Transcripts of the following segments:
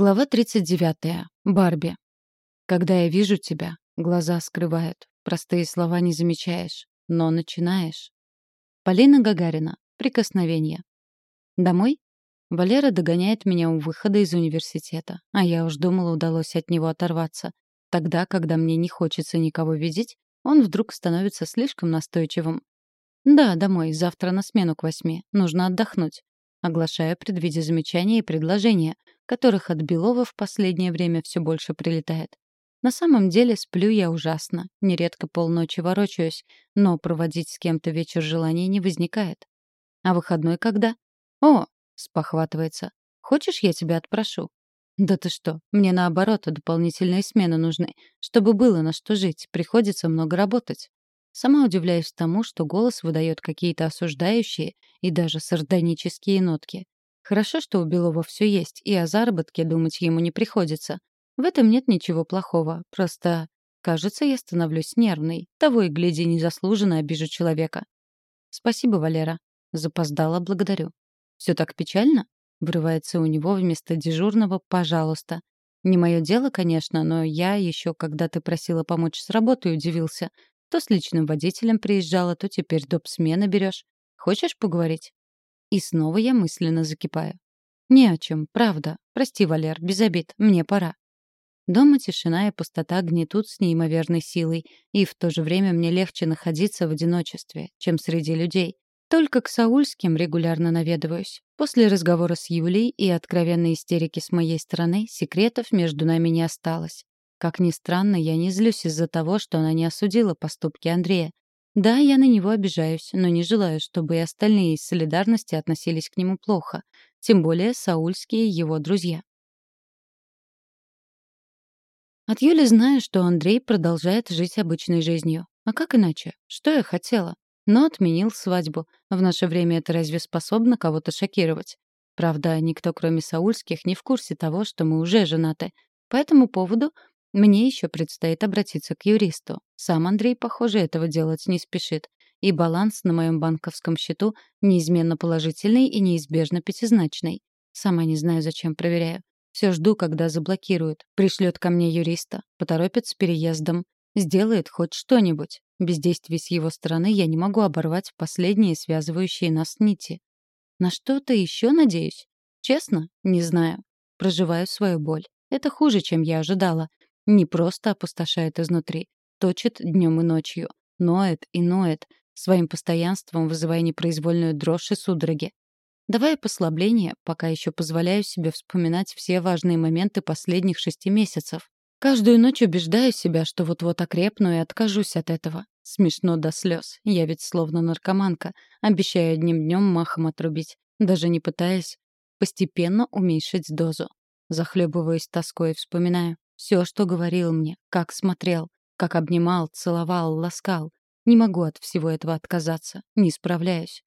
Глава 39. Барби. Когда я вижу тебя, глаза скрывают. Простые слова не замечаешь, но начинаешь. Полина Гагарина. Прикосновение. Домой? Валера догоняет меня у выхода из университета, а я уж думала, удалось от него оторваться. Тогда, когда мне не хочется никого видеть, он вдруг становится слишком настойчивым. Да, домой, завтра на смену к восьми. Нужно отдохнуть. Оглашаю, предвидя замечания и предложения — которых от Белова в последнее время все больше прилетает. На самом деле сплю я ужасно, нередко полночи ворочаюсь, но проводить с кем-то вечер желания не возникает. А выходной когда? О, спохватывается. Хочешь, я тебя отпрошу? Да ты что, мне наоборот дополнительные смены нужны, чтобы было на что жить, приходится много работать. Сама удивляюсь тому, что голос выдает какие-то осуждающие и даже сардонические нотки. Хорошо, что у Белова все есть, и о заработке думать ему не приходится. В этом нет ничего плохого, просто, кажется, я становлюсь нервной. Того и гляди, незаслуженно обижу человека. Спасибо, Валера. Запоздала, благодарю. Все так печально? Врывается у него вместо дежурного «пожалуйста». Не мое дело, конечно, но я еще, когда ты просила помочь с работой, удивился. То с личным водителем приезжала, то теперь доп. смены берешь. Хочешь поговорить? И снова я мысленно закипаю. «Не о чем, правда. Прости, Валер, без обид, мне пора». Дома тишина и пустота гнетут с неимоверной силой, и в то же время мне легче находиться в одиночестве, чем среди людей. Только к Саульским регулярно наведываюсь. После разговора с Юлей и откровенной истерики с моей стороны секретов между нами не осталось. Как ни странно, я не злюсь из-за того, что она не осудила поступки Андрея. Да, я на него обижаюсь, но не желаю, чтобы и остальные из солидарности относились к нему плохо, тем более саульские его друзья. От Юли знаю, что Андрей продолжает жить обычной жизнью. А как иначе? Что я хотела? Но отменил свадьбу. В наше время это разве способно кого-то шокировать? Правда, никто, кроме саульских, не в курсе того, что мы уже женаты. По этому поводу мне еще предстоит обратиться к юристу. Сам Андрей, похоже, этого делать не спешит. И баланс на моем банковском счету неизменно положительный и неизбежно пятизначный. Сама не знаю, зачем проверяю. Все жду, когда заблокируют. Пришлет ко мне юриста, поторопит с переездом. Сделает хоть что-нибудь. Без действий с его стороны я не могу оборвать последние связывающие нас нити. На что-то еще надеюсь? Честно? Не знаю. Проживаю свою боль. Это хуже, чем я ожидала. Не просто опустошает изнутри, точит днем и ночью, ноет и ноет, своим постоянством вызывая непроизвольную дрожь и судороги. Давая послабление, пока еще позволяю себе вспоминать все важные моменты последних шести месяцев. Каждую ночь убеждаю себя, что вот-вот окрепну и откажусь от этого. Смешно до слез. Я ведь словно наркоманка, обещаю одним днем махом отрубить, даже не пытаясь постепенно уменьшить дозу. Захлебываясь тоской, вспоминаю. Все, что говорил мне, как смотрел, как обнимал, целовал, ласкал. Не могу от всего этого отказаться, не справляюсь.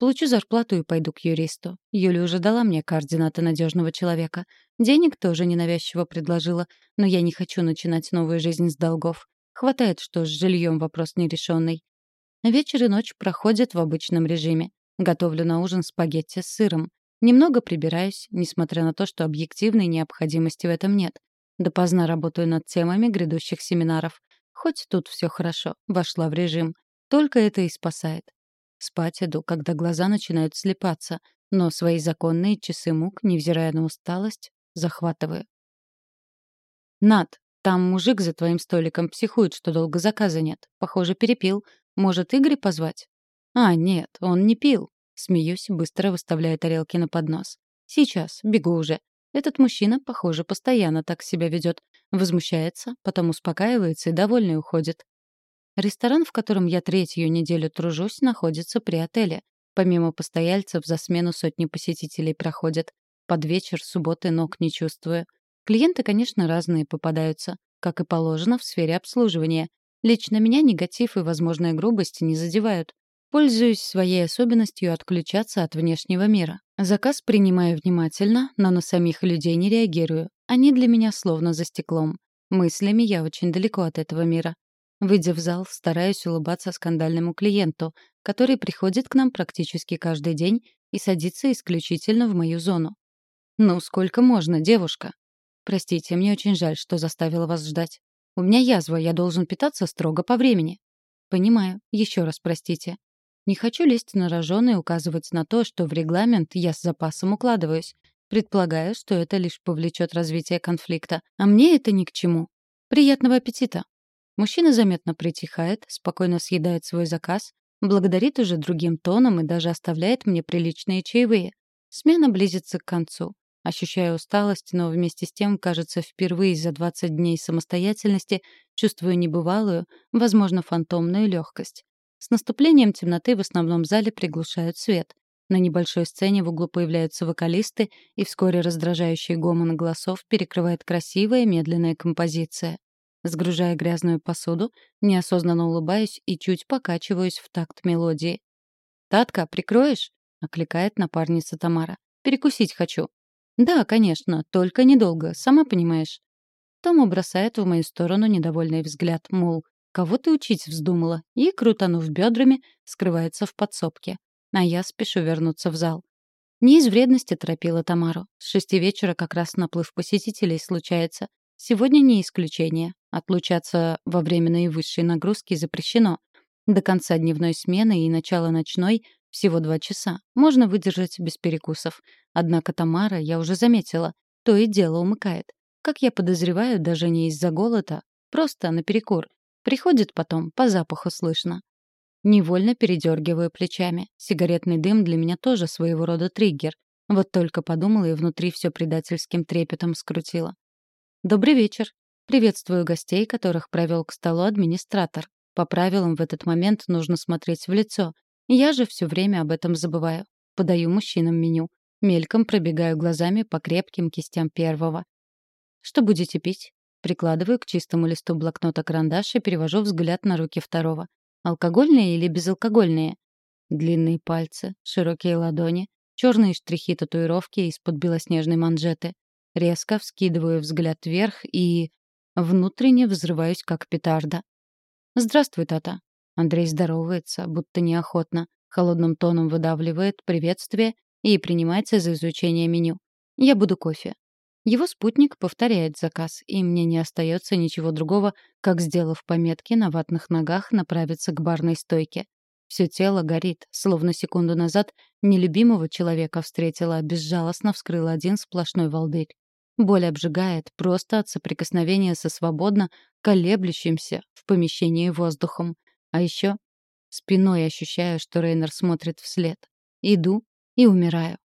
Получу зарплату и пойду к юристу. Юля уже дала мне координаты надежного человека. Денег тоже ненавязчиво предложила, но я не хочу начинать новую жизнь с долгов. Хватает, что с жильем вопрос нерешенный. Вечер и ночь проходят в обычном режиме. Готовлю на ужин спагетти с сыром. Немного прибираюсь, несмотря на то, что объективной необходимости в этом нет. Допоздна работаю над темами грядущих семинаров. Хоть тут все хорошо, вошла в режим. Только это и спасает. Спать иду, когда глаза начинают слепаться, но свои законные часы мук, невзирая на усталость, захватываю. «Над, там мужик за твоим столиком психует, что долго заказа нет. Похоже, перепил. Может, Игорь позвать?» «А, нет, он не пил». Смеюсь, быстро выставляя тарелки на поднос. «Сейчас, бегу уже. Этот мужчина, похоже, постоянно так себя ведет. Возмущается, потом успокаивается и довольный уходит. Ресторан, в котором я третью неделю тружусь, находится при отеле. Помимо постояльцев, за смену сотни посетителей проходят. Под вечер, субботы ног не чувствую. Клиенты, конечно, разные попадаются, как и положено в сфере обслуживания. Лично меня негатив и возможная грубость не задевают. Пользуюсь своей особенностью отключаться от внешнего мира. Заказ принимаю внимательно, но на самих людей не реагирую. Они для меня словно за стеклом. Мыслями я очень далеко от этого мира. Выйдя в зал, стараюсь улыбаться скандальному клиенту, который приходит к нам практически каждый день и садится исключительно в мою зону. «Ну, сколько можно, девушка?» Простите, мне очень жаль, что заставила вас ждать. У меня язва, я должен питаться строго по времени. Понимаю. Еще раз простите. Не хочу лезть на рожон и указывать на то, что в регламент я с запасом укладываюсь. Предполагаю, что это лишь повлечет развитие конфликта. А мне это ни к чему. Приятного аппетита. Мужчина заметно притихает, спокойно съедает свой заказ, благодарит уже другим тоном и даже оставляет мне приличные чаевые. Смена близится к концу. Ощущаю усталость, но вместе с тем, кажется, впервые за 20 дней самостоятельности чувствую небывалую, возможно, фантомную легкость. С наступлением темноты в основном зале приглушают свет. На небольшой сцене в углу появляются вокалисты, и вскоре раздражающий гомон голосов перекрывает красивая медленная композиция. Сгружая грязную посуду, неосознанно улыбаюсь и чуть покачиваюсь в такт мелодии. «Татка, прикроешь?» — окликает напарница Тамара. «Перекусить хочу». «Да, конечно, только недолго, сама понимаешь». Тома бросает в мою сторону недовольный взгляд, мол, кого ты учить вздумала, и, крутанув бедрами, скрывается в подсобке. А я спешу вернуться в зал. Не из вредности торопила Тамару. С шести вечера как раз наплыв посетителей случается. Сегодня не исключение. Отлучаться во время наивысшей нагрузки запрещено. До конца дневной смены и начала ночной всего два часа. Можно выдержать без перекусов. Однако Тамара, я уже заметила, то и дело умыкает. Как я подозреваю, даже не из-за голода, просто наперекор. Приходит потом, по запаху слышно. Невольно передергиваю плечами. Сигаретный дым для меня тоже своего рода триггер. Вот только подумала и внутри все предательским трепетом скрутила. «Добрый вечер», Приветствую гостей, которых провел к столу администратор. По правилам в этот момент нужно смотреть в лицо. Я же все время об этом забываю. Подаю мужчинам меню. Мельком пробегаю глазами по крепким кистям первого. «Что будете пить?» Прикладываю к чистому листу блокнота карандаш и перевожу взгляд на руки второго. Алкогольные или безалкогольные? Длинные пальцы, широкие ладони, черные штрихи татуировки из-под белоснежной манжеты. Резко вскидываю взгляд вверх и... Внутренне взрываюсь, как петарда. «Здравствуй, Тата». Андрей здоровается, будто неохотно, холодным тоном выдавливает приветствие и принимается за изучение меню. «Я буду кофе». Его спутник повторяет заказ, и мне не остается ничего другого, как, сделав пометки на ватных ногах, направиться к барной стойке. Все тело горит, словно секунду назад нелюбимого человека встретила, безжалостно вскрыла один сплошной волдырь. Боль обжигает просто от соприкосновения со свободно колеблющимся в помещении воздухом. А еще спиной ощущаю, что Рейнер смотрит вслед. Иду и умираю.